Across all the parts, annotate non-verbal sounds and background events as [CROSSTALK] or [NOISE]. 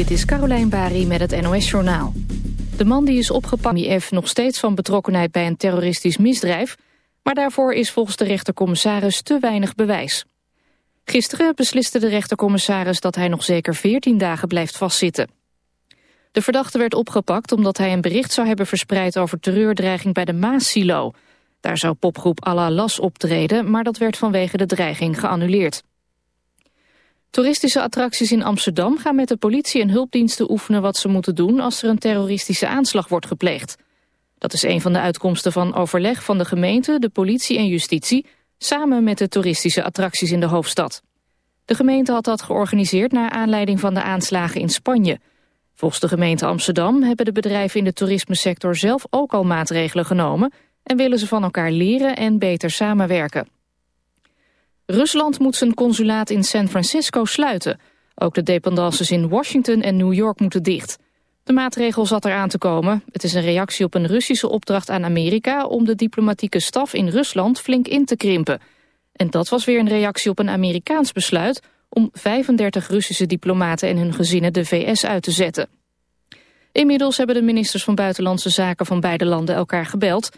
Dit is Carolijn Bari met het NOS Journaal. De man die is opgepakt IF nog steeds van betrokkenheid bij een terroristisch misdrijf... maar daarvoor is volgens de rechtercommissaris te weinig bewijs. Gisteren besliste de rechtercommissaris dat hij nog zeker 14 dagen blijft vastzitten. De verdachte werd opgepakt omdat hij een bericht zou hebben verspreid over terreurdreiging bij de Maas-silo. Daar zou popgroep Las optreden, maar dat werd vanwege de dreiging geannuleerd. Toeristische attracties in Amsterdam gaan met de politie en hulpdiensten oefenen wat ze moeten doen als er een terroristische aanslag wordt gepleegd. Dat is een van de uitkomsten van overleg van de gemeente, de politie en justitie, samen met de toeristische attracties in de hoofdstad. De gemeente had dat georganiseerd naar aanleiding van de aanslagen in Spanje. Volgens de gemeente Amsterdam hebben de bedrijven in de toerismesector zelf ook al maatregelen genomen en willen ze van elkaar leren en beter samenwerken. Rusland moet zijn consulaat in San Francisco sluiten. Ook de dependances in Washington en New York moeten dicht. De maatregel zat eraan te komen. Het is een reactie op een Russische opdracht aan Amerika... om de diplomatieke staf in Rusland flink in te krimpen. En dat was weer een reactie op een Amerikaans besluit... om 35 Russische diplomaten en hun gezinnen de VS uit te zetten. Inmiddels hebben de ministers van Buitenlandse Zaken van beide landen elkaar gebeld.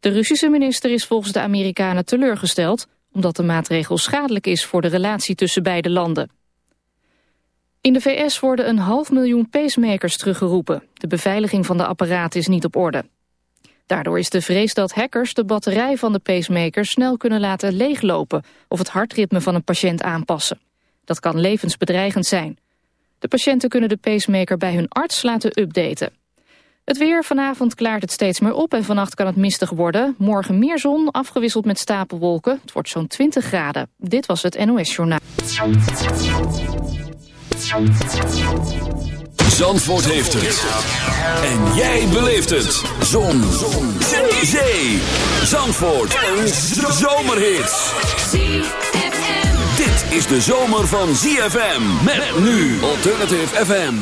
De Russische minister is volgens de Amerikanen teleurgesteld omdat de maatregel schadelijk is voor de relatie tussen beide landen. In de VS worden een half miljoen pacemakers teruggeroepen. De beveiliging van de apparaten is niet op orde. Daardoor is de vrees dat hackers de batterij van de pacemaker snel kunnen laten leeglopen of het hartritme van een patiënt aanpassen. Dat kan levensbedreigend zijn. De patiënten kunnen de pacemaker bij hun arts laten updaten. Het weer, vanavond klaart het steeds meer op en vannacht kan het mistig worden. Morgen meer zon, afgewisseld met stapelwolken. Het wordt zo'n 20 graden. Dit was het NOS Journaal. Zandvoort heeft het. En jij beleeft het. Zon. zon. Zee. Zandvoort. Een zomerhit. Dit is de zomer van ZFM. Met nu Alternative FM.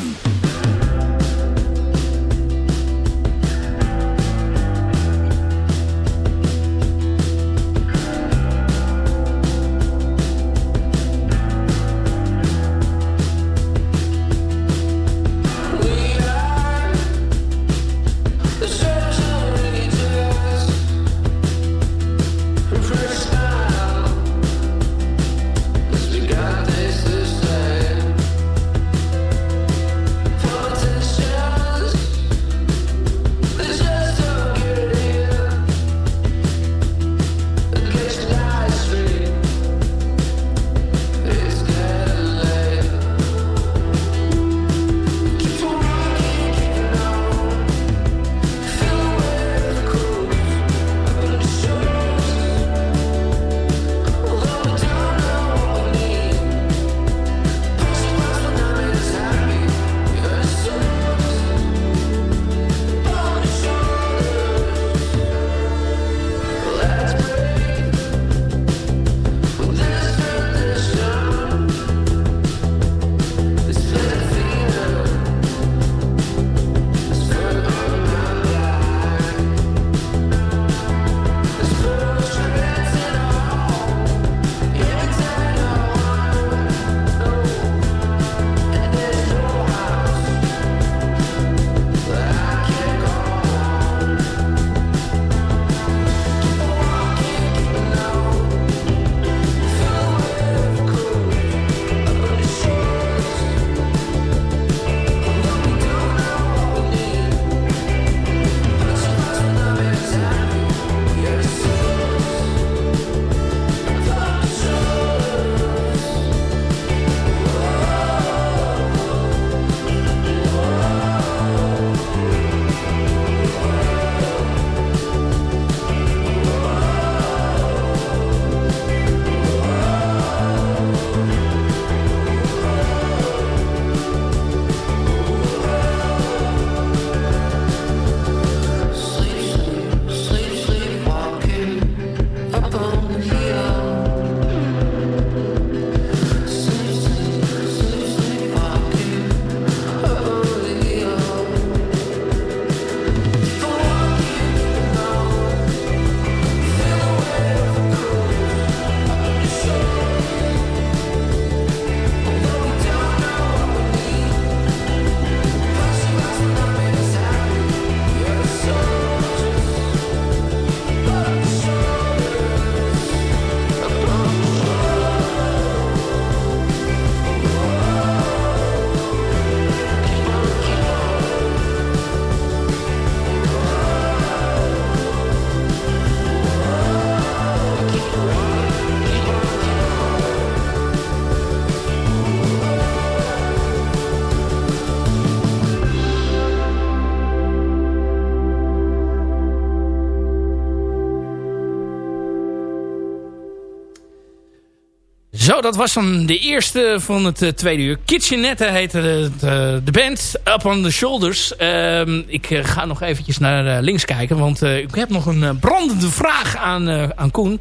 Zo, dat was dan de eerste van het uh, tweede uur. Kitchenette heette de, de, de, band. Up on the Shoulders. Uh, ik uh, ga nog eventjes naar links kijken. Want ik heb nog een brandende vraag aan, aan Koen.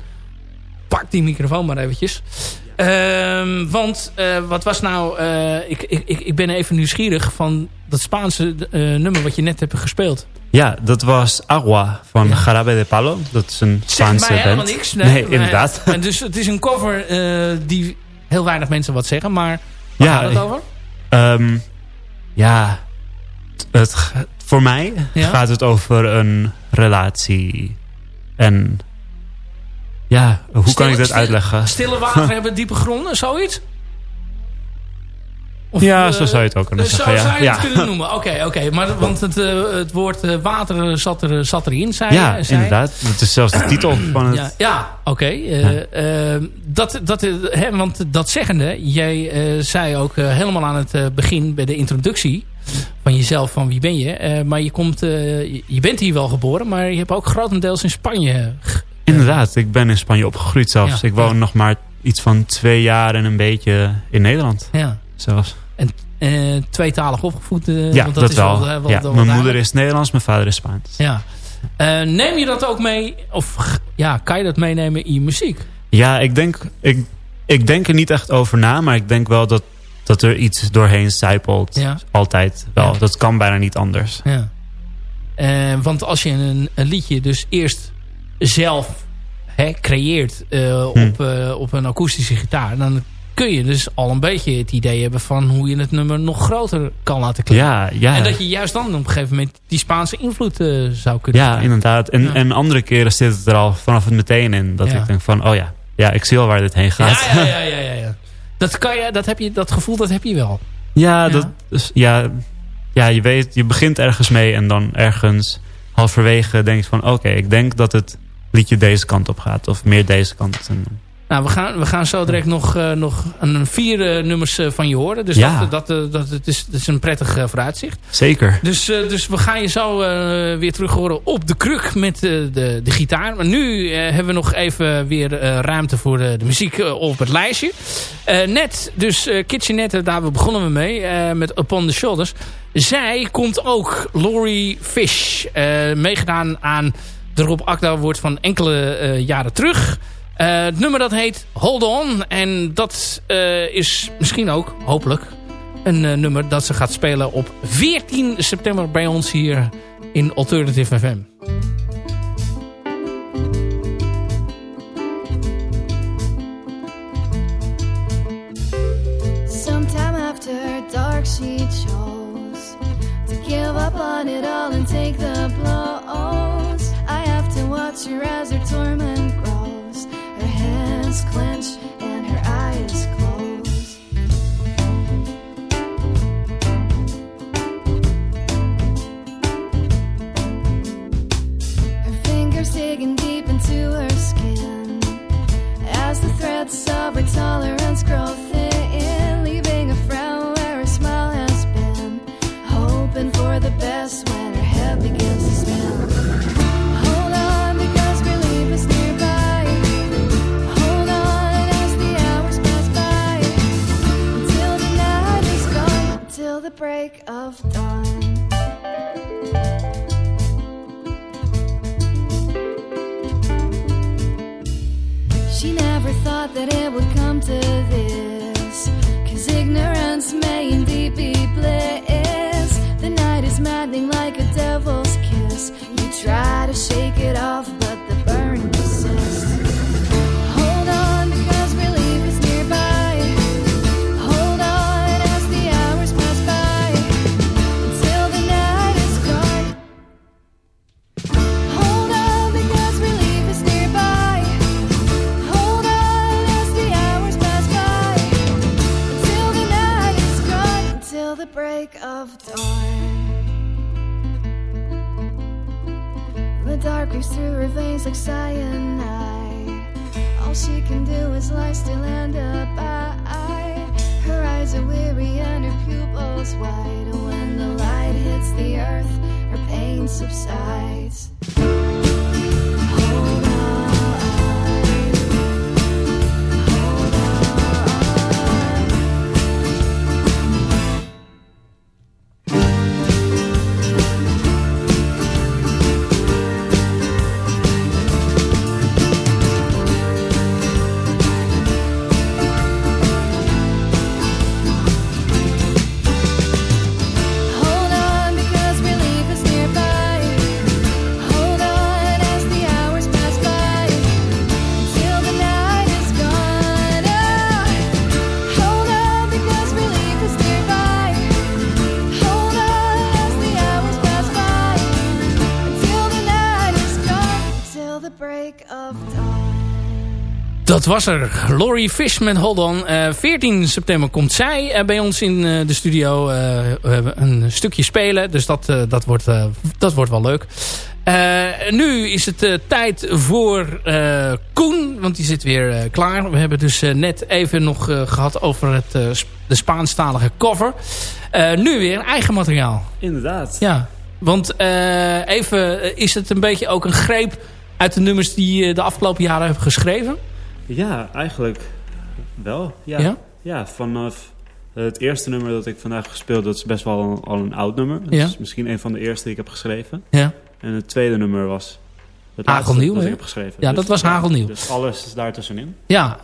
Pak die microfoon maar eventjes. Ehm, want wat was nou... ik, ik, ik ben even nieuwsgierig van dat Spaanse nummer wat je net hebt gespeeld. Ja, dat was Agua van ja. Jarabe de Palo. Dat is een Spaanse band. helemaal niks. Nee, nee inderdaad. [LAUGHS] En dus het is een cover die heel weinig mensen wat zeggen. Maar waar ja, gaat het over? Um, ja, het, voor mij ja? gaat het over een relatie. En ja, hoe stille, kan ik dat uitleggen? Stille water hebben diepe gronden, zoiets? ja, zo zou je het ook kunnen zeggen. Zo zou je het kunnen [LAUGHS] noemen. Oké, oké. Maar want het, uh, het woord water zat, er, zat erin, zei Ja, zei. inderdaad. Het is zelfs de titel van het... Ja, ja oké. Okay. Ja. dat, dat, hè, want dat zeggende, jij zei ook helemaal aan het begin bij de introductie van jezelf, van wie ben je. maar je, komt, je bent hier wel geboren, maar je hebt ook grotendeels in Spanje... Inderdaad, ik ben in Spanje opgegroeid zelfs. Ja, ik woon nog maar iets van twee jaar en een beetje in Nederland. Ja. Zelfs. En uh, tweetalig opgevoed? Uh, ja, want dat, dat is wel. wel, ja, mijn moeder is Nederlands, mijn vader is Spaans. Ja. Uh, neem je dat ook mee? Of ja, kan je dat meenemen in je muziek? Ja, ik denk, ik, ik denk er niet echt over na. Maar ik denk wel dat, dat er iets doorheen zijpelt. Ja. Altijd wel. Ja. Dat kan bijna niet anders. Ja. want als je een, een, liedje dus eerst zelf hè, creëert hm. op, op een akoestische gitaar... dan kun je dus al een beetje het idee hebben van hoe je het nummer nog groter kan laten klinken. Ja, ja. En dat je juist dan op een gegeven moment die Spaanse invloed uh, zou kunnen Ja, inderdaad. En, en andere keren zit het er al vanaf het meteen in. Dat ik denk van, oh ja, ja, ik zie al waar dit heen gaat. Ja, ja, [LAUGHS] ja, ja, ja. Dat, kan je, dat, heb je, dat gevoel dat heb je wel. Ja, Dat, ja, ja, je weet, je begint ergens mee en dan ergens halverwege denk je van, oké, ik denk dat het liedje deze kant op gaat. Of meer deze kant. Nou, we gaan, we gaan zo direct nog, uh, nog een vier uh, nummers uh, van je horen. Dus ja. dat, dat, dat, het is, dat is een prettig vooruitzicht. Zeker. Dus, dus we gaan je zo weer terug horen op de kruk met de, de gitaar. Maar nu hebben we nog even weer ruimte voor de, de muziek op het lijstje. net, dus Kitchenette, daar begonnen we mee. met Upon the Shoulders. Zij komt ook Laurie Fish. meegedaan aan de Rob Akda wordt van enkele jaren terug... Uh, het nummer dat heet Hold On. En dat uh, is misschien ook, hopelijk, een nummer dat ze gaat spelen op 14 september bij ons hier in Alternative FM. Sometime after dark she chose To give up on it all and take the to watch her as her torment grows Her hands clench and her eyes close. Her fingers digging deep into her skin. As the threads of her tolerance grow thin, leaving a frown where her smile has been, hoping for the best when it Dat was er. Laurie Fish met Hold On. 14 september komt zij bij ons in de studio een stukje spelen. Dus dat, dat, wordt, dat wordt wel leuk. nu is het tijd voor Koen, want die zit weer klaar. We hebben dus net even nog gehad over het, de Spaanstalige cover. nu weer eigen materiaal. Inderdaad. Ja, want even is het een beetje ook een greep uit de nummers die je de afgelopen jaren hebt geschreven? Ja, eigenlijk wel. Ja, ja? vanaf het eerste nummer dat ik vandaag gespeeld, dat is best wel al een oud nummer. Dat is misschien een van de eerste die ik heb geschreven. Ja. En het tweede nummer was het Hagelnieuw, dat ik heb geschreven. Ja, dat dus was Hagelnieuw. Dus alles is daar tussenin. Ja,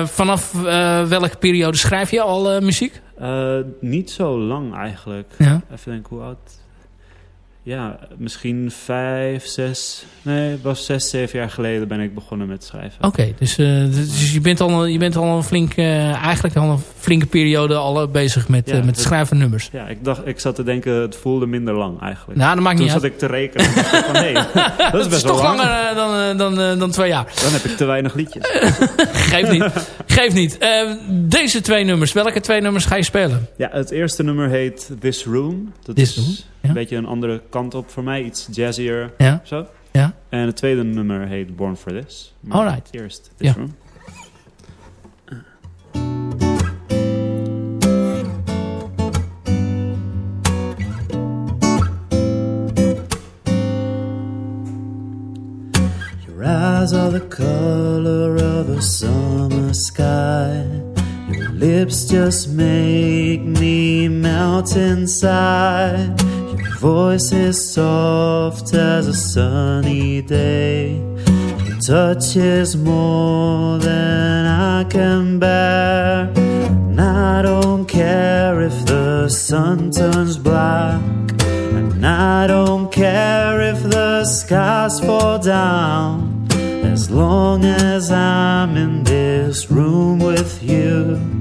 uh, vanaf uh, welke periode schrijf je al uh, muziek? niet zo lang eigenlijk. Ja. Even denken, hoe oud ja, misschien vijf, zes... Nee, het was zes, zeven jaar geleden ben ik begonnen met schrijven. Oké, dus, uh, dus je bent al, je bent al een flink, uh, eigenlijk al een flinke periode al eh, bezig met, ja, uh, met het schrijven van nummers. Ja, ik, dacht, ik zat te denken, het voelde minder lang eigenlijk. Nou, dat maakt Toen niet zat ik te rekenen. van, nee, [LAUGHS] dat is best wel toch lang. langer dan, dan, dan twee jaar. Dan heb ik te weinig liedjes. [LAUGHS] Geef niet. Geef niet. deze twee nummers, welke twee nummers ga je spelen? Ja, het eerste nummer heet This Room. Dat This is Room? Een beetje een andere kant op voor mij. Iets jazzier. Ja. Zo. Ja. En het tweede nummer heet Born for This. Maar Alright. Eerst This ja. Room. Your eyes are the color of a summer sky. Your lips just make me melt inside. Voice is soft as a sunny day. Your touch is more than I can bear. And I don't care if the sun turns black. And I don't care if the skies fall down. As long as I'm in this room with you,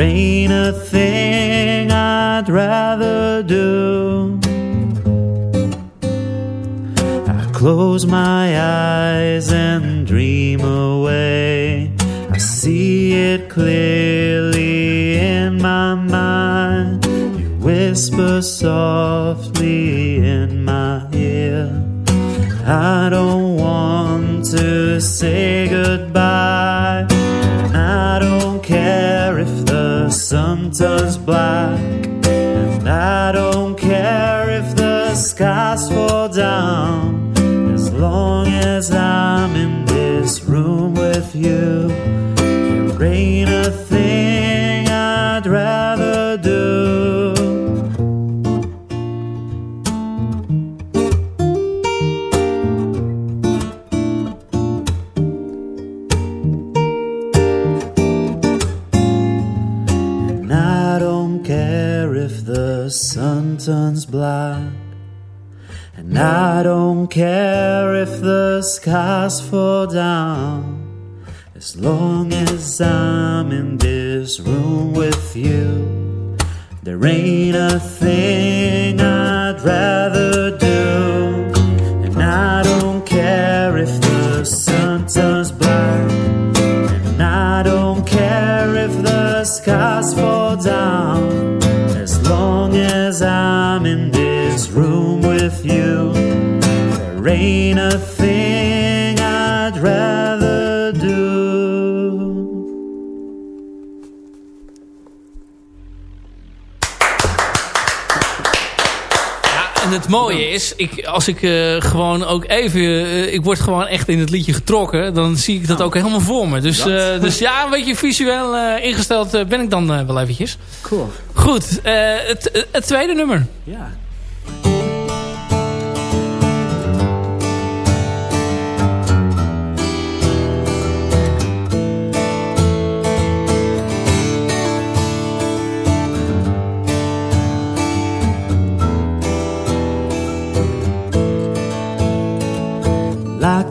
there ain't a thing I'd rather do. I close my eyes and dream away. I see it clearly in my mind. You whisper softly in my ear. I don't want to say goodbye. Turns black. And I don't care if the skies fall down as long as I'm in this room with you, there ain't a thing I'd rather sun turns black. And I don't care if the skies fall down, as long as I'm in this room with you. There ain't a thing I'd rather There ain't a thing I'd rather do. Ja, en het mooie is, ik, als ik uh, gewoon ook even... Uh, ik word gewoon echt in het liedje getrokken. Dan zie ik dat ook helemaal voor me. Dus, uh, dus ja, een beetje visueel ingesteld ben ik dan wel eventjes. Cool. Goed, het, het tweede nummer. Ja.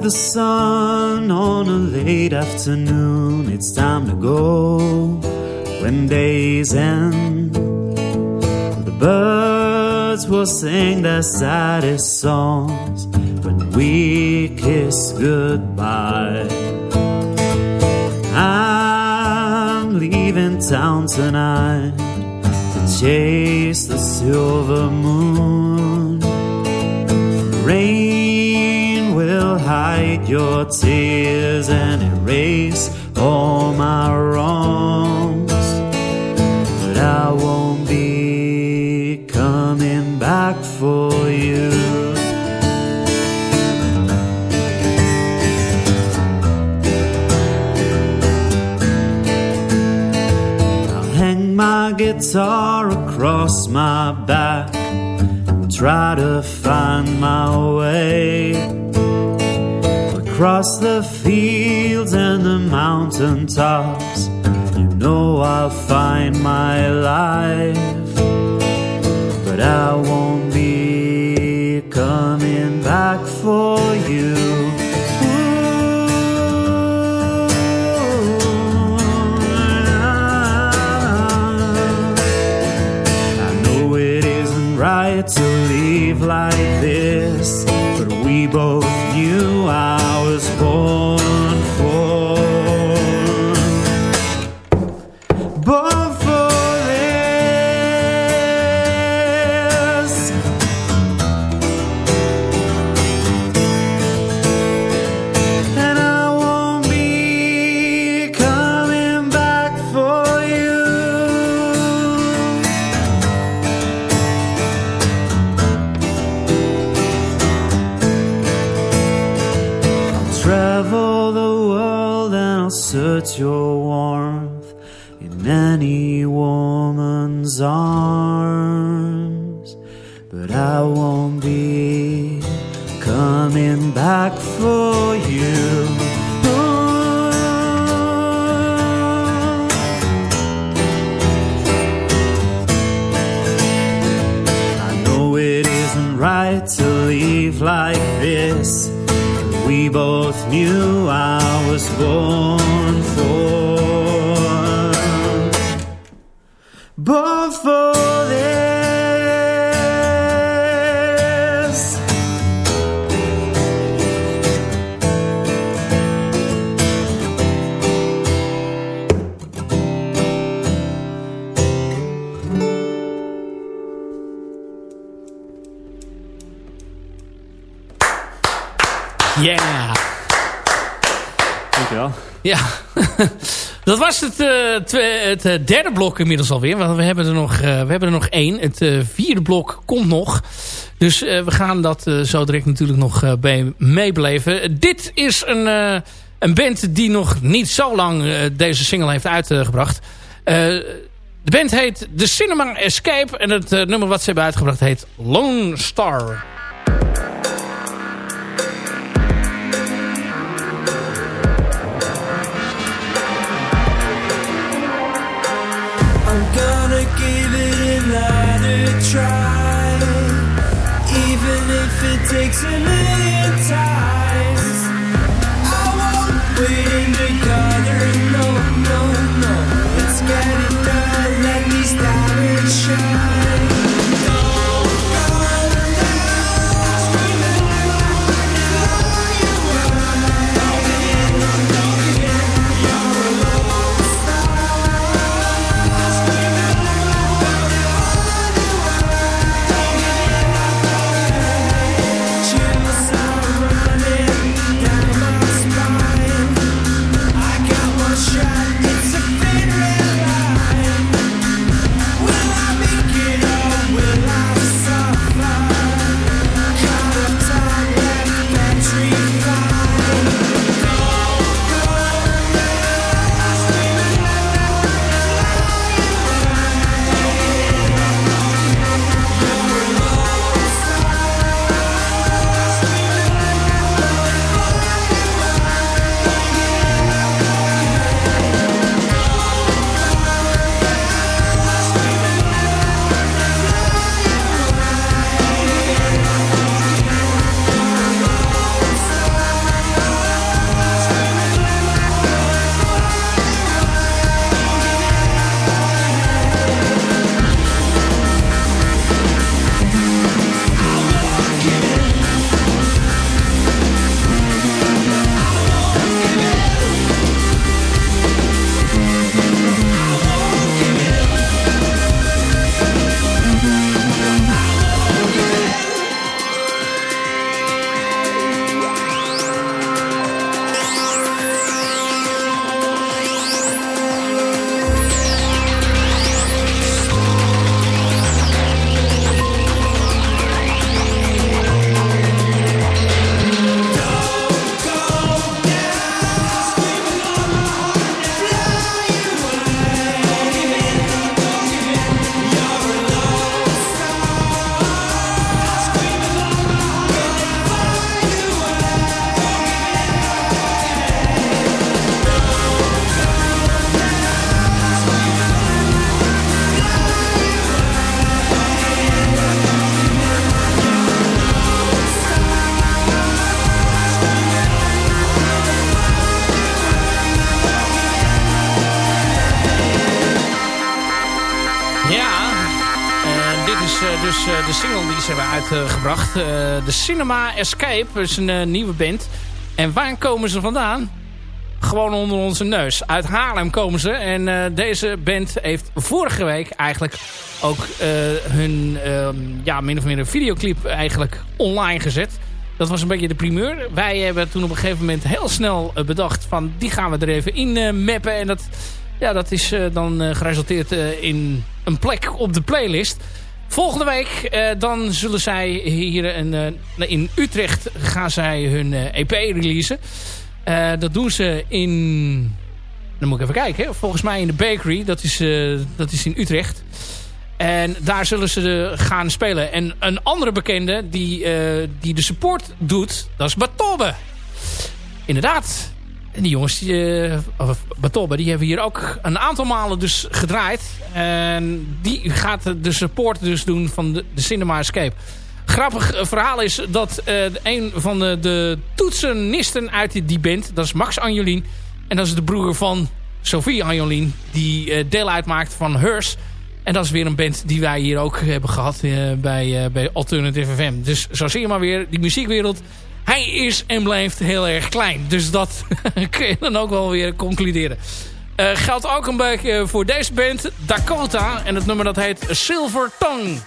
the sun on a late afternoon. It's time to go when days end. The birds will sing their saddest songs when we kiss goodbye. I'm leaving town tonight to chase the silver moon. Hide your tears and erase all my wrongs, but I won't be coming back for you. I'll hang my guitar across my back And try to find my way across the fields and the mountain tops you know I'll find my life but I won't be coming back for you. I know it isn't right to leave like this, but we both Born for this. Yeah. Dankjewel. Ja, [LAUGHS] dat was het, uh, het uh, derde blok inmiddels alweer. Want we hebben er nog, uh, we hebben er nog één. Het vierde blok komt nog. Dus we gaan dat zo direct natuurlijk nog bij meebeleven. Dit is een, een band die nog niet zo lang deze single heeft uitgebracht. de band heet The Cinema Escape. En het nummer wat ze hebben uitgebracht heet Lone Star. Takes a is dus de single die ze hebben uitgebracht. de Cinema Escape is een nieuwe band. En waar komen ze vandaan? Gewoon onder onze neus. Uit Haarlem komen ze. En deze band heeft vorige week eigenlijk ook hun ehm, ja, min of meer een videoclip eigenlijk online gezet. Dat was een beetje de primeur. Wij hebben toen op een gegeven moment heel snel bedacht van die gaan we er even in mappen. En dat ja, dat is dan geresulteerd in een plek op de playlist. Volgende week dan zullen zij hier in, in Utrecht gaan zij hun EP releasen. dat doen ze in... Dan moet ik even kijken. Volgens mij in de Bakery. Dat is, dat is in Utrecht. En daar zullen ze gaan spelen. En een andere bekende die, die de support doet, dat is Batobe. Inderdaad, en die jongens, die, uh, Batobe, die hebben hier ook een aantal malen dus gedraaid. En die gaat de support dus doen van de, de Cinema Escape. Grappig verhaal is dat uh, een van de, de toetsenisten uit die band, dat is Max Anjolien. En dat is de broer van Sophie Anjolien, die uh, deel uitmaakt van Hers. En dat is weer een band die wij hier ook hebben gehad bij, bij Alternative FM. Dus zo zie je maar weer, die muziekwereld hij is en blijft heel erg klein. Dus dat [LAUGHS] kun je dan ook wel weer concluderen. Uh, geldt ook een beetje voor deze band, Dakota. En het nummer dat heet Silver Tongue.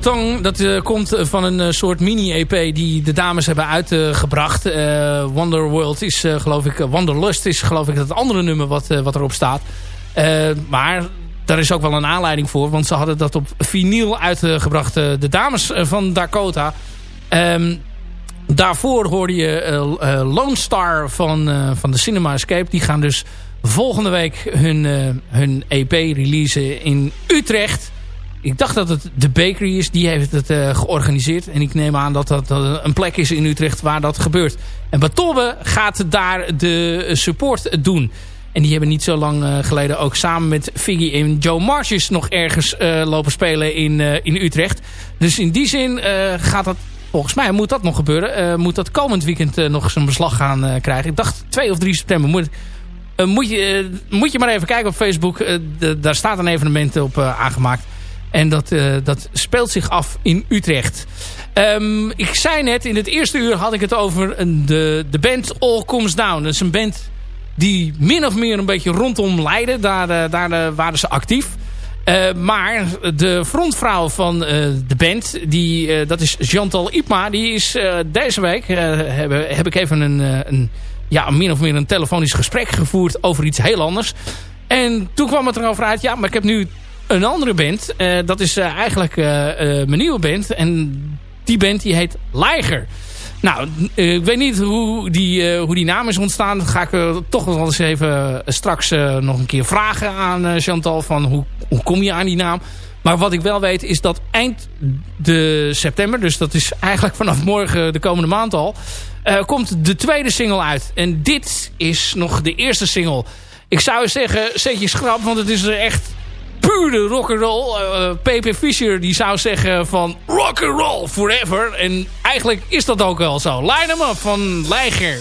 Dat uh, komt van een uh, soort mini-EP die de dames hebben uitgebracht. Uh, Wonderworld is geloof ik, Wanderlust is geloof ik het andere nummer wat, wat erop staat. maar daar is ook wel een aanleiding voor, want ze hadden dat op vinyl uitgebracht. de dames van Dakota. Um, daarvoor hoorde je Lone Star van, van de Cinema Escape. Die gaan dus volgende week hun, hun EP releasen in Utrecht. Ik dacht dat het de Bakery is. Die heeft het georganiseerd. En ik neem aan dat dat een plek is in Utrecht waar dat gebeurt. En Batobbe gaat daar de support doen. En die hebben niet zo lang uh, geleden ook samen met Figgy en Joe Marches nog ergens lopen spelen in, in Utrecht. Dus in die zin gaat dat, volgens mij moet dat nog gebeuren. moet dat komend weekend nog zijn beslag gaan krijgen. Ik dacht 2 of 3 september moet, moet, je, moet je maar even kijken op Facebook. Daar staat een evenement op aangemaakt. En dat, dat speelt zich af in Utrecht. Um, ik zei net, in het eerste uur had ik het over de, de band All Comes Down. Dat is een band die min of meer een beetje rondom Leiden. Daar, uh, daar waren ze actief. Maar de frontvrouw van de band, die, dat is Chantal Ipma, die is deze week, heb, heb, ik even een, een, ja, min of meer een telefonisch gesprek gevoerd over iets heel anders. En toen kwam het erover uit, ja, maar ik heb nu een andere band. dat is eigenlijk mijn nieuwe band. En die band die heet Liger. Nou, eh, ik weet niet hoe die, hoe die naam is ontstaan. Dat ga ik toch wel eens even straks nog een keer vragen aan Chantal. Van hoe, hoe kom je aan die naam? Maar wat ik wel weet is dat eind de september... dus dat is eigenlijk vanaf morgen de komende maand al... komt de tweede single uit. En dit is nog de eerste single. Ik zou zeggen, zet je schrap, want het is er echt pure rock'n'roll. Uh, eh, P.P. Fischer die zou zeggen van rock'n'roll forever. En eigenlijk is dat ook wel zo. Line hem up van Leiger.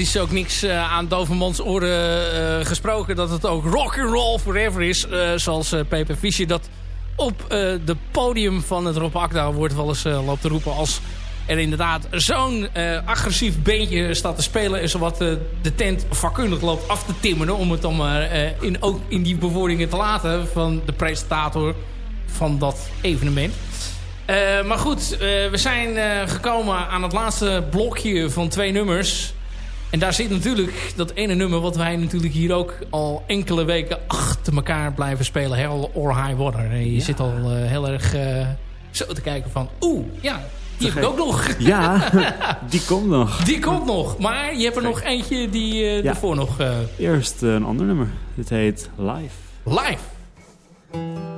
Is ook niks uh, aan Dovermans oren uh, gesproken dat het ook rock and roll forever is. Uh, zoals Pepe Fischer dat op de podium van het Rob Akda wordt wel eens loopt te roepen. Als er inderdaad zo'n agressief beentje staat te spelen... en zowat de tent vakkundig loopt af te timmeren... om het dan maar in, ook in die bewoordingen te laten van de presentator van dat evenement. maar goed, we zijn gekomen aan het laatste blokje van twee nummers. En daar zit natuurlijk dat ene nummer wat wij natuurlijk hier ook al enkele weken achter elkaar blijven spelen. Hell or High Water. je zit al heel erg zo te kijken van, oeh, ja, die heb ik ook nog. Ja, [LAUGHS] die komt nog. Die komt nog. Maar je hebt er nog eentje die uh, ja. ervoor nog... Eerst een ander nummer. Dit heet Live. Live.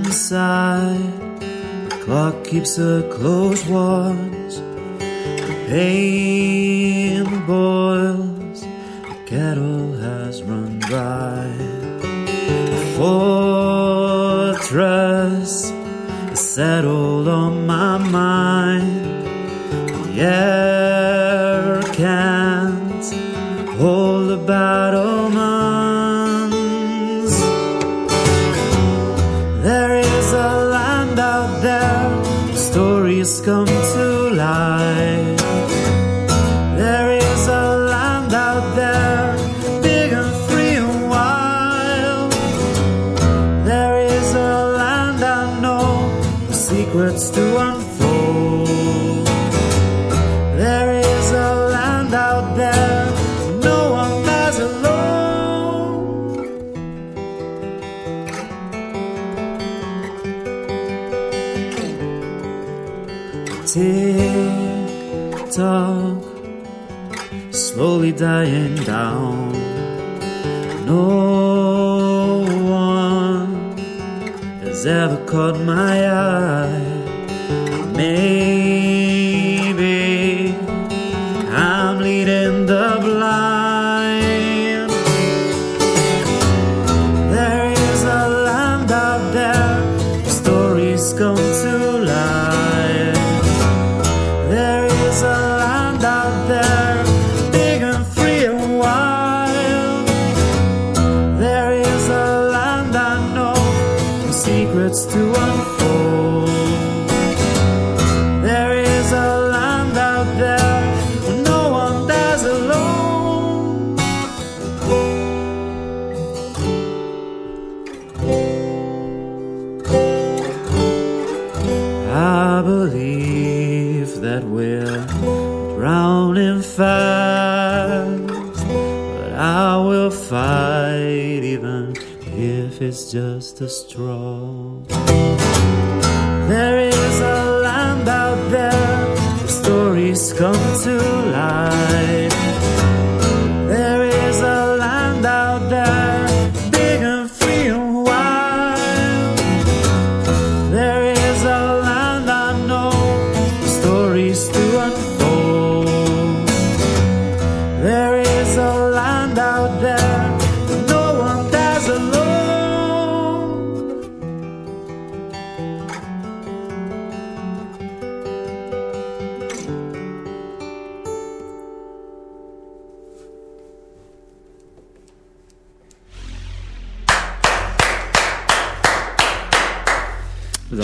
Inside the clock keeps a close watch. The pain boils, the kettle has run dry. The fortress is settled on my mind. The air can't hold the come to life. Caught my eye.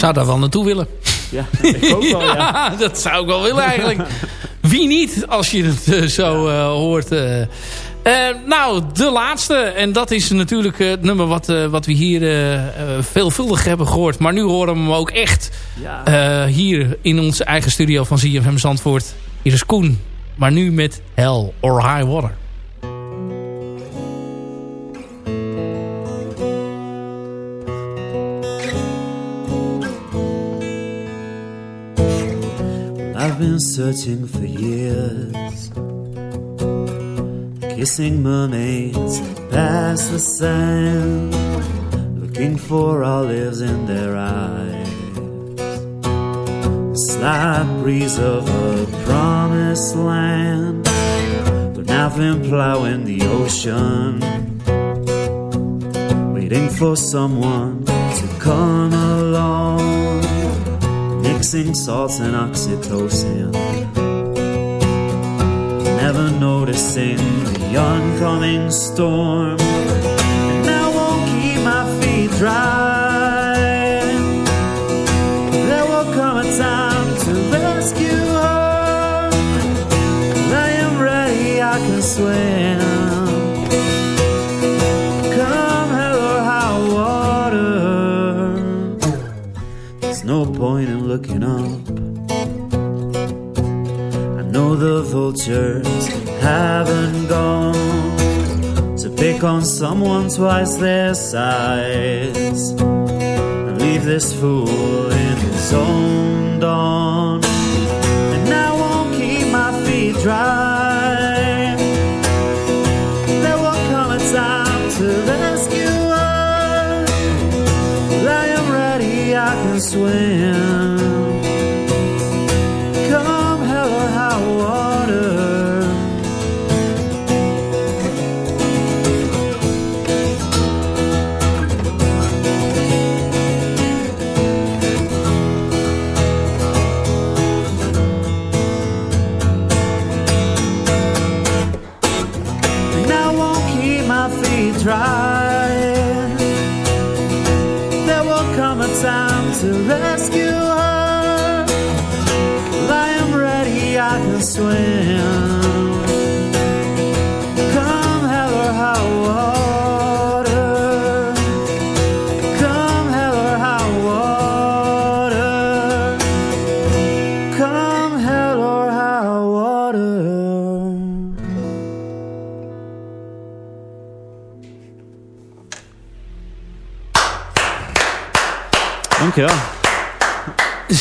Zou daar wel naartoe willen. Ja, ik ook wel, ja. [LAUGHS] Ja, dat zou ik wel willen eigenlijk. Wie niet, als je het eh, zo eh, hoort. eh. Nou, de laatste. En dat is natuurlijk het nummer wat, wat we hier veelvuldig hebben gehoord. Maar nu horen we hem ook echt hier in onze eigen studio van ZFM Zandvoort. Hier is Koen. Maar nu met Hell or High Water. Been searching for years, kissing mermaids past the sand, looking for olives in their eyes. The slight breeze of a promised land, but now I've been plowing the ocean, waiting for someone to come along mixing salts and oxytocin. Never noticing the oncoming storm, and I won't keep my feet dry. looking up. I know the vultures haven't gone to pick on someone twice their size and leave this fool in his own dawn. And I won't keep my feet dry. There will come a time to rescue us. I am ready, I can swim.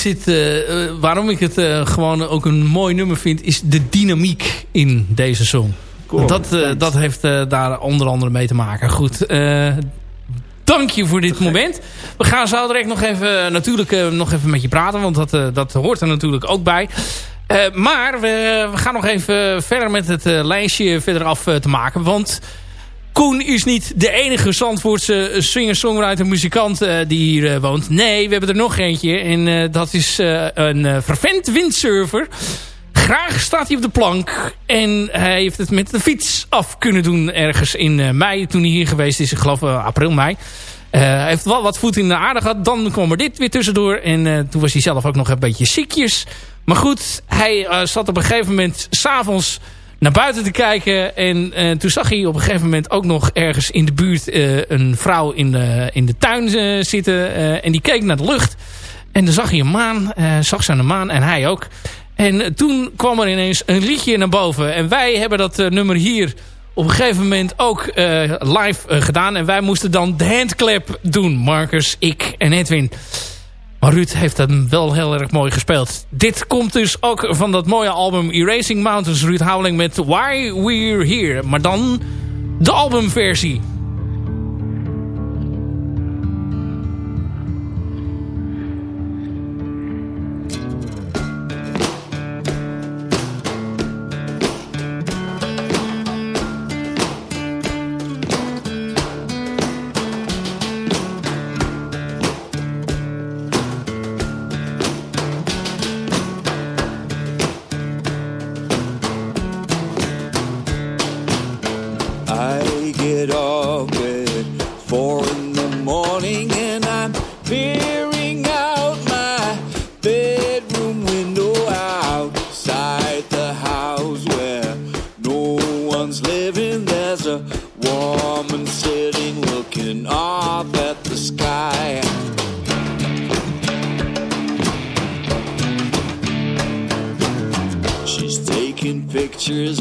Zit, eh, eh, waarom ik het eh, gewoon ook een mooi nummer vind... is de dynamiek in deze song. Cool, dat, dat heeft daar onder andere mee te maken. Goed, dank je voor dit moment. We gaan zo direct nog even, natuurlijk nog even met je praten. Want dat, dat hoort er natuurlijk ook bij. Maar we, we gaan nog even verder met het lijstje verder af te maken. Want Koen is niet de enige Zandvoortse singer-songwriter muzikant eh, die hier eh, woont. Nee, we hebben er nog eentje. En eh, dat is een vervent windsurfer. Graag staat hij op de plank. En hij heeft het met de fiets af kunnen doen ergens in mei. Toen hij hier geweest is. Ik geloof april, mei. Hij heeft wel wat voet in de aarde gehad. Dan kwam er dit weer tussendoor. En toen was hij zelf ook nog een beetje ziekjes. Maar goed, hij zat op een gegeven moment s'avonds naar buiten te kijken. En eh, toen zag hij op een gegeven moment ook nog ergens in de buurt eh, een vrouw in de, in de tuin eh, zitten. en die keek naar de lucht. En dan zag hij een maan, zag ze een maan en hij ook. En toen kwam er ineens een liedje naar boven. En wij hebben dat nummer hier op een gegeven moment ook live gedaan. En wij moesten dan de handclap doen. Marcus, ik en Edwin. Maar Ruud heeft hem wel heel erg mooi gespeeld. Dit komt dus ook van dat mooie album Erasing Mountains. Ruud Houweling met Why We're Here. Maar dan de albumversie. Pictures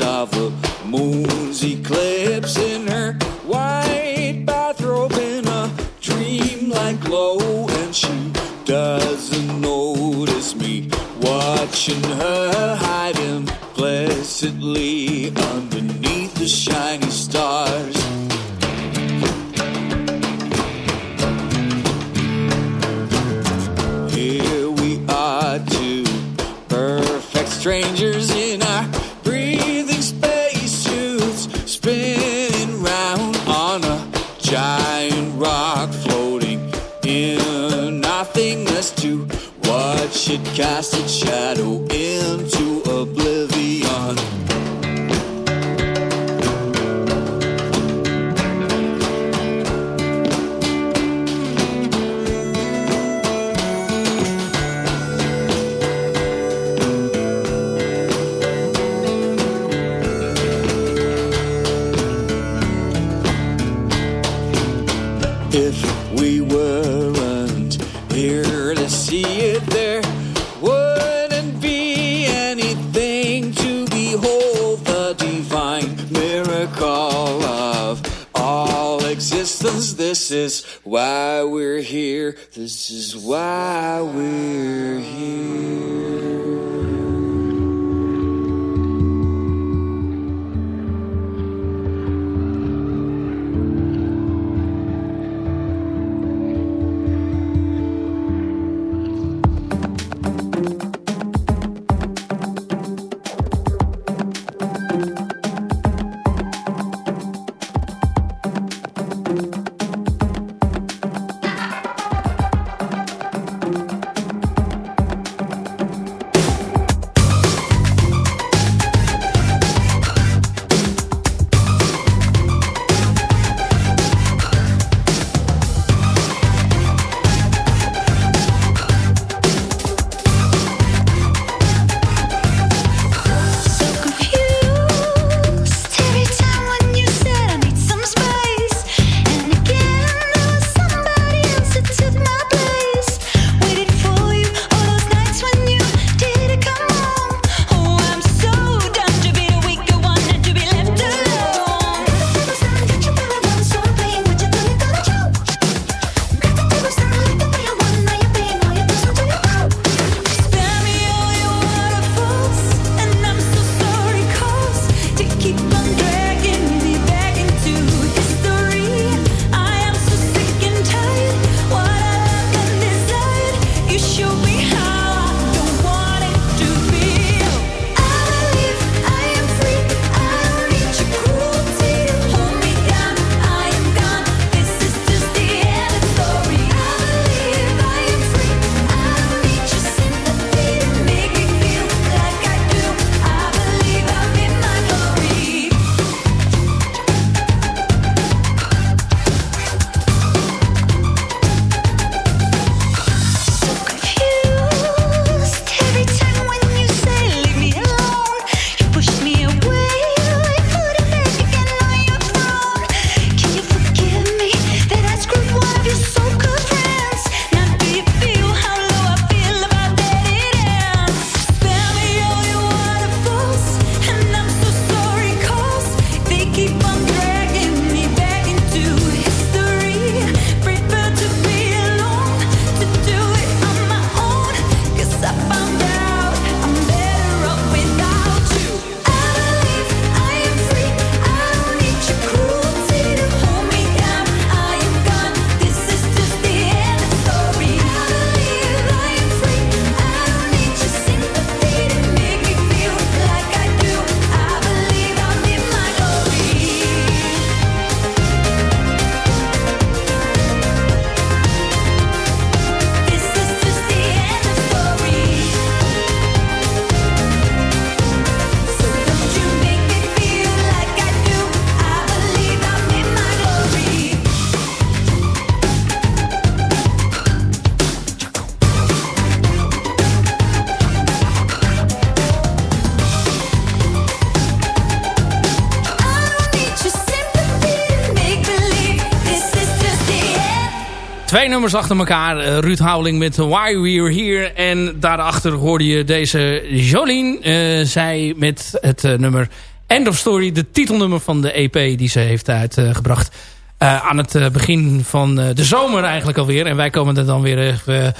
nummers achter elkaar. Uh, Ruud Houweling met Why We're Here. En daarachter hoorde je deze Jolien. Uh, zij met het uh, nummer End of Story. De titelnummer van de EP die ze heeft uitgebracht. aan het begin van de zomer eigenlijk alweer. En wij komen er dan weer even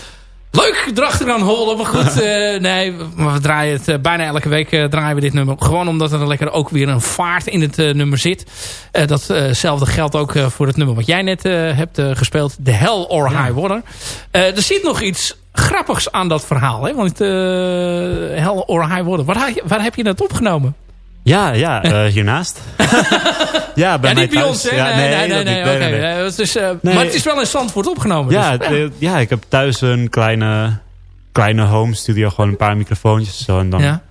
leuk erachteraan hollen. Maar goed, uh, [LAUGHS] nee, we draaien het uh, bijna elke week uh, draaien we dit nummer. Gewoon omdat er lekker ook weer een vaart in het nummer zit. datzelfde geldt ook voor het nummer wat jij net hebt gespeeld. The Hell or High Water. er zit nog iets grappigs aan dat verhaal. Hè? Want Hell or High Water, waar, waar heb je dat opgenomen? Ja, ja, uh, hiernaast. [LAUGHS] ja, bij ja, niet bij ons, hè? Ja, nee, nee, nee. nee, nee, nee, nee. Dus, uh. Maar het is wel in Zandvoort opgenomen. Ja, dus, ja. ja. ik heb thuis een kleine, kleine home studio. Gewoon een paar microfoontjes zo. En dan ja.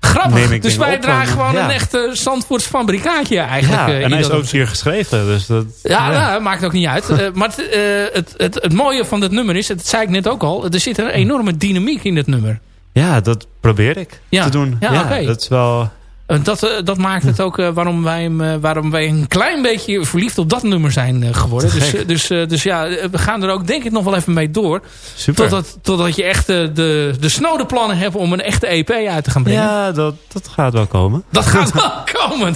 Grappig. Dus wij dragen gewoon een echte Zandvoorts fabrikaatje eigenlijk. Ja, en hij is ook hier geschreven. Dus dat, ja, ja. Nou, maakt ook niet uit. uh, [LAUGHS] maar het, het, het, het, mooie van dit nummer is, dat zei ik net ook al, er zit een enorme dynamiek in dit nummer. Ja, dat probeer ik te doen. Ja, okay. dat is wel Eh, dat, eh, dat maakt het ook eh, waarom, wij hem, eh, waarom wij een klein beetje verliefd op dat nummer zijn eh, geworden. Dus, eh, dus, eh, dus ja, eh, we gaan er ook denk ik nog wel even mee door. Super. Totdat, totdat je echt eh, de, de snode plannen hebt om een echte EP uit te gaan brengen. ja, dat, dat gaat wel komen. Dat gaat wel [LAUGHS] komen.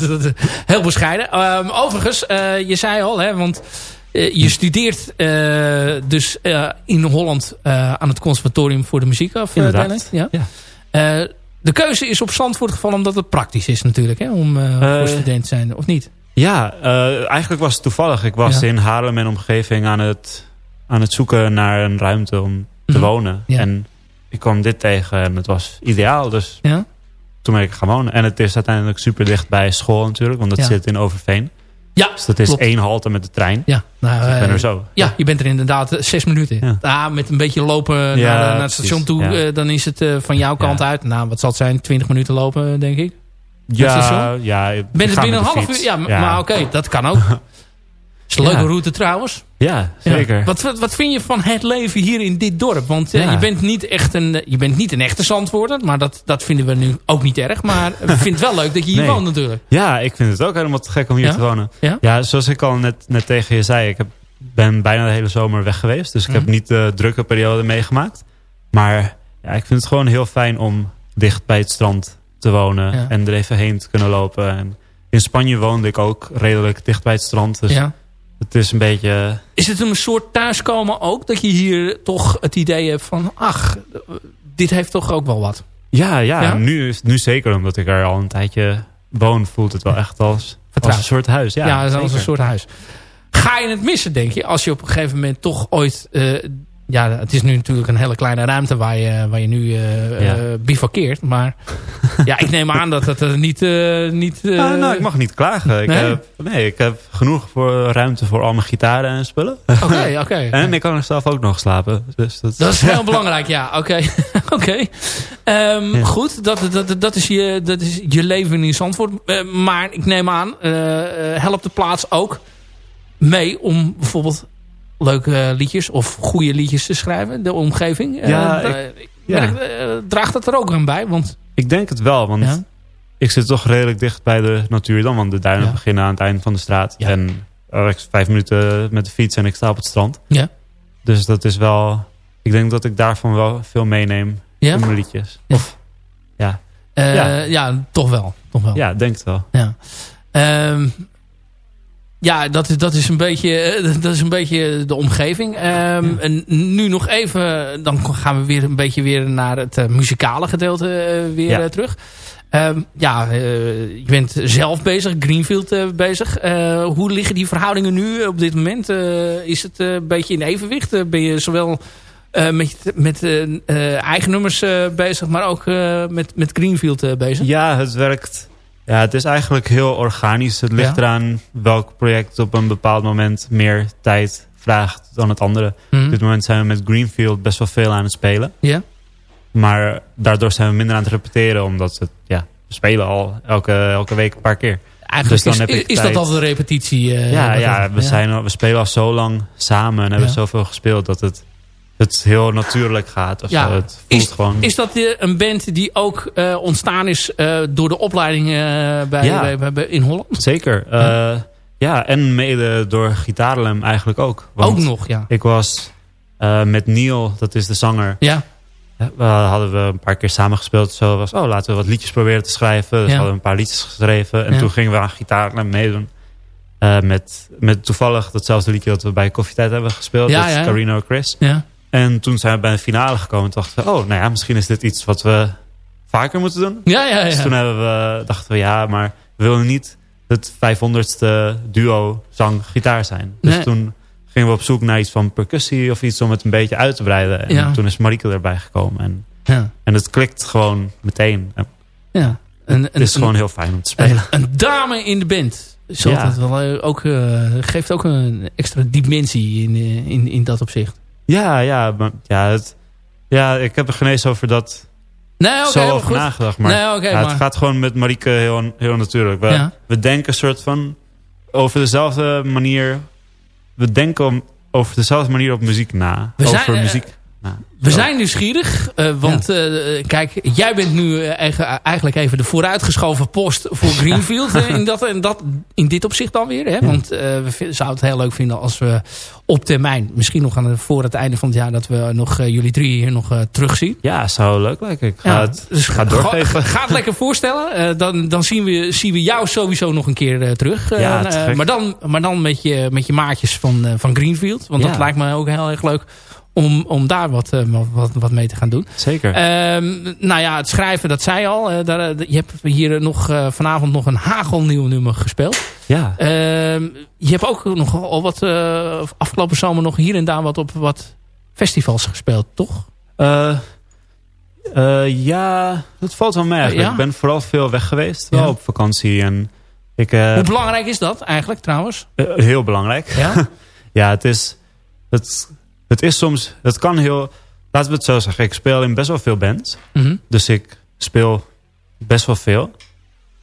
Heel bescheiden. Ehm, overigens, eh, je zei al, hè, want eh, je studeert eh, dus eh, in Holland eh, aan het conservatorium voor de muziek. Eh, Inderdaad. Ja. Ja. Eh, de keuze is op Zandvoort gevallen omdat het praktisch is natuurlijk, hè, om eh, Eh, voor student te zijn, of niet? Ja, eh, eigenlijk was het toevallig. Ik was Ja. in Haarlem en omgeving aan het, aan het zoeken naar een ruimte om te Mhm. wonen. Ja. En ik kwam dit tegen en het was ideaal. Dus Ja? toen ben ik gaan wonen. En het is uiteindelijk super dicht bij school natuurlijk. Want dat Ja. zit in Overveen. Ja, Dus dat is klopt. één halte met de trein. Ja, nou, Dus ik ben eh, er zo. Ja, je bent er inderdaad eh, zes minuten. Ja. Ah, met een beetje lopen naar, Ja, naar het station toe, precies, eh, dan is het eh, van jouw kant uit. Nou, wat zal het zijn? 20 minuten lopen, denk ik. het Ja, ja. Ben ga binnen een half uur? Ja, maar oké, dat kan ook. [LAUGHS] is een Ja. leuke route trouwens. Ja, Ja. zeker. Wat, wat, wat vind je van het leven hier in dit dorp? Want eh, je, bent niet echt een, je bent niet een echte Zandvoorter. Maar dat, dat vinden we nu ook niet erg. Maar we vinden het wel leuk dat je hier Nee. woont natuurlijk. Ja, ik vind het ook helemaal te gek om hier te wonen. Ja? zoals ik al net, net tegen je zei. Ik heb, ben bijna de hele zomer weg geweest. Dus ik Mhm. heb niet de drukke periode meegemaakt. Maar ja, ik vind het gewoon heel fijn om dicht bij het strand te wonen. En er even heen te kunnen lopen. En in Spanje woonde ik ook redelijk dicht bij het strand. Dus Ja. Het is een beetje... Is het een soort thuiskomen ook? Dat je hier toch het idee hebt van... Ach, dit heeft toch ook wel wat. Ja, ja, Ja? Nu, nu zeker omdat ik er al een tijdje woon. Voelt het wel echt als, als een soort huis. Ja, Ja, als een soort huis. Ga je het missen, denk je? Als je op een gegeven moment toch ooit... eh, ja, het is nu natuurlijk een hele kleine ruimte waar je, waar je nu eh Ja. eh, bivakkeert. Maar [LAUGHS] ja, ik neem aan dat het er niet... eh, niet eh, Ah, nou, ik mag niet klagen. Ik Nee? heb, nee, ik heb genoeg voor ruimte voor al mijn gitaren en spullen. Oké, [LAUGHS] oké. En ik kan er zelf ook nog slapen. Dus dat, Dat is heel [LAUGHS] belangrijk, ja. Oké. Oké. Ja. Goed, dat, dat, dat, is je, dat is je leven in Zandvoort. Eh, maar ik neem aan, eh, eh, helpt de plaats ook mee om bijvoorbeeld leuke liedjes of goede liedjes te schrijven, de omgeving. Ja, ik- ik eh, draagt dat er ook aan bij? Want Ik denk het wel, want Ja. ik zit toch redelijk dicht bij de natuur dan. Want de duinen Ja. beginnen aan het eind van de straat. En er is vijf minuten met de fiets en ik sta op het strand. Ja. Dus dat is wel... Ik denk dat ik daarvan wel veel meeneem ja, in mijn liedjes. Ja. Of, ja, ja. ja. toch wel. Toch wel. ja, denk het wel. Ja, Ehm, ja dat, is, dat, is een beetje, eh, [LAUGHS] dat is een beetje de omgeving. Ehm, En nu nog even, dan gaan we weer een beetje weer naar het eh, muzikale gedeelte eh, weer Ja. terug. Ehm, ja, je bent zelf bezig, Greenfield bezig. Hoe liggen die verhoudingen nu op dit moment? Is het een beetje in evenwicht? Ben je zowel met, met eigen nummers bezig, maar ook met, met Greenfield bezig? Ja, het werkt. Ja, het is eigenlijk heel organisch. Het ligt Ja. eraan welk project op een bepaald moment meer tijd vraagt dan het andere. Mhm. Op dit moment zijn we met Greenfield best wel veel aan het spelen. Ja? Maar daardoor zijn we minder aan het repeteren. Omdat het, ja, we spelen al elke, elke week een paar keer. Eigenlijk Dus dan is, heb ik is dat al de repetitie? eh, ja, ja, we, Zijn al, we spelen al zo lang samen en hebben Ja. zoveel gespeeld dat het, het heel natuurlijk gaat. Of Ja. zo. Het voelt Is, gewoon... is dat eh, een band die ook eh, ontstaan is eh, door de opleiding bij, Ja. bij, bij- bij- in Holland? Zeker. eh, ja, en mede door Gitaarlem eigenlijk ook. Want ook nog, ja. Ik was met Neil, dat is de zanger. Ja, We hadden we een paar keer samen gespeeld. Zo was, oh, laten we wat liedjes proberen te schrijven. Dus Ja. we hadden een paar liedjes geschreven. En Ja. toen gingen we aan Gitaarlem meedoen. Met, met toevallig datzelfde liedje dat we bij Koffietijd hebben gespeeld. Ja, dat is ja. Carino Chris. ja. En toen zijn we bij de finale gekomen. Toen dachten we, oh, nou ja, misschien is dit iets wat we vaker moeten doen. Ja, ja, Dus toen ja. hebben we, dachten we, ja, maar we willen niet het 500ste duo zang-gitaar zijn. Dus Nee. toen gingen we op zoek naar iets van percussie of iets om het een beetje uit te breiden. En Ja. toen is Marieke erbij gekomen. En, ja. en het klikt gewoon meteen. En ja. Een, het is gewoon heel fijn om te spelen. een dame in de band. Ja. altijd wel, eh, ook, eh, geeft ook een extra dimensie in, eh, in, in dat opzicht. Ja, ja, maar, ja, het, ja, ik heb er geen eens over dat Nee, oké, zo over nagedacht. Maar, Nee, oké, ja, maar- het gaat gewoon met Marieke heel, heel natuurlijk. We, Ja. we denken soort van over dezelfde manier. We denken om, over dezelfde manier op muziek na. We over zijn, eh, muziek. We zijn nieuwsgierig. Uh, want uh, kijk, jij bent nu eigenlijk even de vooruitgeschoven post voor Greenfield. in, [LAUGHS] dat, in, dat, in dit opzicht dan weer. Hè? Want we zouden het heel leuk vinden als we op termijn... misschien nog aan, voor het einde van het jaar... dat we nog jullie drie hier nog terugzien. Ja, zou leuk lijken. Ik ga, het, dus ga doorgeven. Ga, het lekker voorstellen. dan dan zien, we, zien we jou sowieso nog een keer terug. Ja, maar dan, maar dan met, je, met je maatjes van, van Greenfield. Want dat lijkt me ook heel erg leuk om, om daar wat, uh, wat, wat mee te gaan doen. Zeker. Um, nou ja, het schrijven, dat zei al. Uh, daar, je hebt hier nog vanavond nog een hagelnieuw nummer gespeeld. Ja. Ehm, je hebt ook nog al wat afgelopen zomer nog hier en daar wat op wat festivals gespeeld, toch? ja, dat valt wel mee eigenlijk. Ik ben vooral veel weg geweest. Wel op vakantie. En ik, Hoe belangrijk is dat eigenlijk trouwens? heel belangrijk. Ja? [LAUGHS] ja, het is... Het, het is soms, het kan heel, laten we het zo zeggen. Ik speel in best wel veel bands. Mhm. Dus ik speel best wel veel.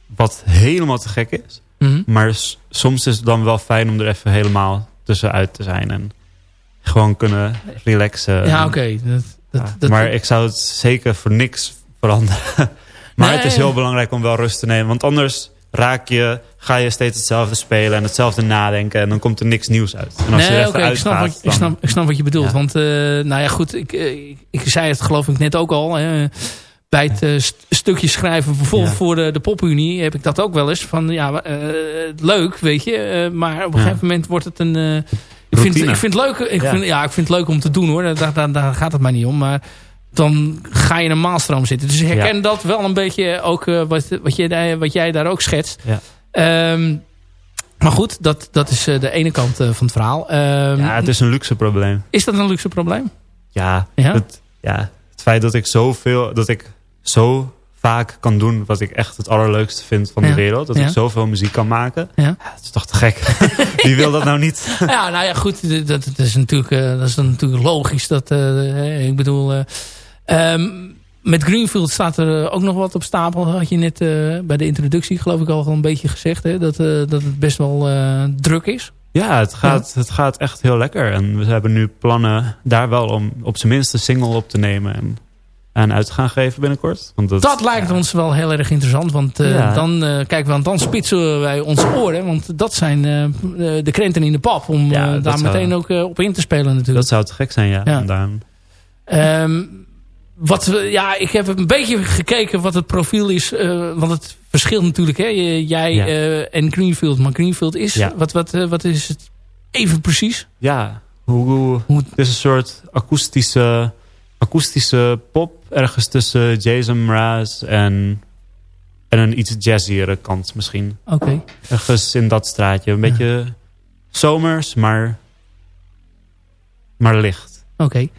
Wat helemaal te gek is. Mhm. Maar soms is het dan wel fijn om er even helemaal tussenuit te zijn. En gewoon kunnen relaxen. Ja, oké. Ja, maar ik zou het zeker voor niks veranderen. [LAUGHS] maar het is heel belangrijk om wel rust te nemen. Want anders raak je, ga je steeds hetzelfde spelen en hetzelfde nadenken. En dan komt er niks nieuws uit. En als nee, je okay, ik, snap wat, ik, snap, ik snap wat je bedoelt. Want uh, nou ja, goed, ik, uh, ik, zei het geloof ik net ook al. Hè, bij het uh, stukje schrijven bijvoorbeeld ja. voor de, de popunie heb ik dat ook wel eens. Van ja, leuk, weet je. maar op een gegeven moment wordt het een... ik, vind, ik vind het leuk, ik Vind, ja, ik vind het leuk om te doen hoor. Daar, daar, daar gaat het maar niet om. Maar dan ga je in een maalstroom zitten. Dus ik herken dat wel een beetje ook uh, wat, wat, je, wat jij daar ook schetst. Ja. Um, maar goed, dat, dat is uh, de ene kant uh, van het verhaal. Um, ja, het is een luxe probleem. Is dat een luxe probleem? Ja, ja? Het, ja, het feit dat ik zoveel, dat ik zo vaak kan doen wat ik echt het allerleukste vind van de wereld. Dat ik zoveel muziek kan maken. Ja. dat is toch te gek. [LAUGHS] Wie wil dat nou niet? [LAUGHS] ja, nou ja, goed. Dat, dat is natuurlijk, uh, dat is natuurlijk logisch. Dat, uh, ik bedoel... Um, met Greenfield staat er ook nog wat op stapel. Had je net uh, bij de introductie geloof ik al een beetje gezegd. Hè? Dat, uh, dat het best wel uh, druk is. Ja, het gaat, het gaat echt heel lekker. En we hebben nu plannen daar wel om op zijn minst een single op te nemen. En aan uit te gaan geven binnenkort. Want dat, dat lijkt ons wel heel erg interessant. Want ja. dan, kijk, want dan spitsen wij onze oren. Want dat zijn de krenten in de pap. Om daar meteen ook op in te spelen natuurlijk. Dat zou te gek zijn, ja. ja. Um, wat, ja, ik heb een beetje gekeken wat het profiel is. Uh, want het verschilt natuurlijk. Hè? Jij ja. uh, en Greenfield. Maar Greenfield is... Ja. Wat, wat, wat is het even precies? Ja, hoe, het is een soort akoestische, akoestische pop. Ergens tussen Jason Mraz en, en een iets jazziere kant misschien. Oké. Okay. Ergens in dat straatje. Een beetje zomers, maar, maar licht. Oké. Okay.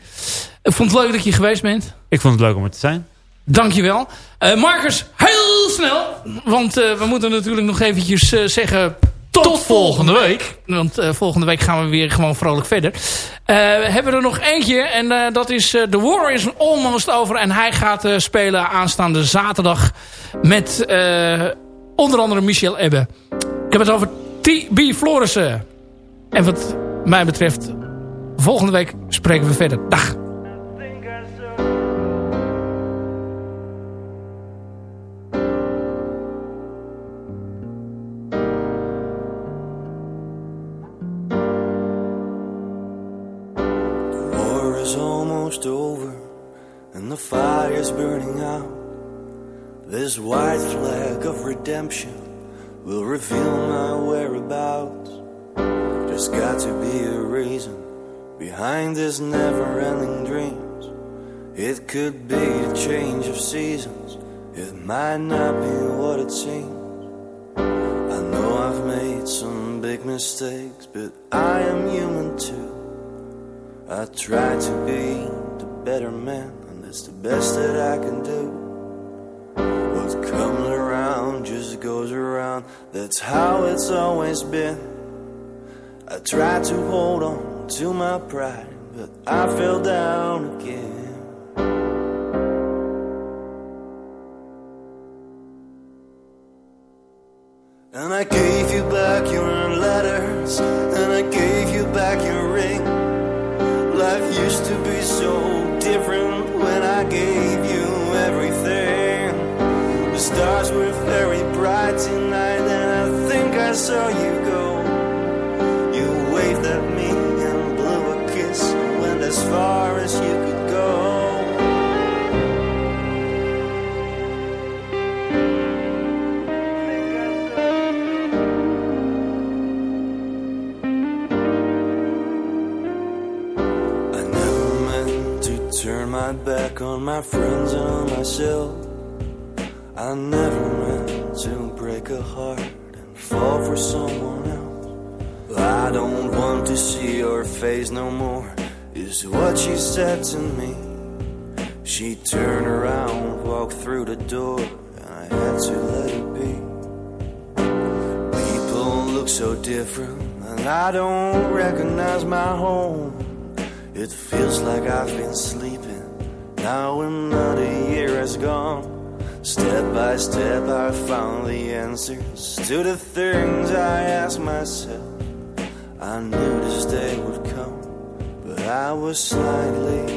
Ik vond het leuk dat je geweest bent. Ik vond het leuk om er te zijn. Dankjewel. Uh, Marcus, heel snel. Want uh, we moeten natuurlijk nog eventjes uh, zeggen... Tot, tot, volgende week. Want volgende week gaan we weer gewoon vrolijk verder. we hebben er nog eentje. En dat is The War is almost over. En hij gaat spelen aanstaande zaterdag. Met onder andere Michel Ebbe. Ik heb het over T.B. Florissen. En wat mij betreft... Volgende week spreken we verder. Dag. And the fire's burning out. This white flag of redemption will reveal my whereabouts. There's got to be a reason behind this never ending dreams. It could be the change of seasons, it might not be what it seems. I know I've made some big mistakes, but I am human too. I try to be the better man and it's the best that I can do. What comes around just goes around. That's how it's always been. I try to hold on to my pride, but I fell down again. I don't want to see your face no more, is what she said to me. She turned around, walked through the door, and I had to let it be. People look so different, and I don't recognize my home. It feels like I've been sleeping. Now another year has gone. Step by step, I found the answers to the things I asked myself. I knew this day would come, but I was slightly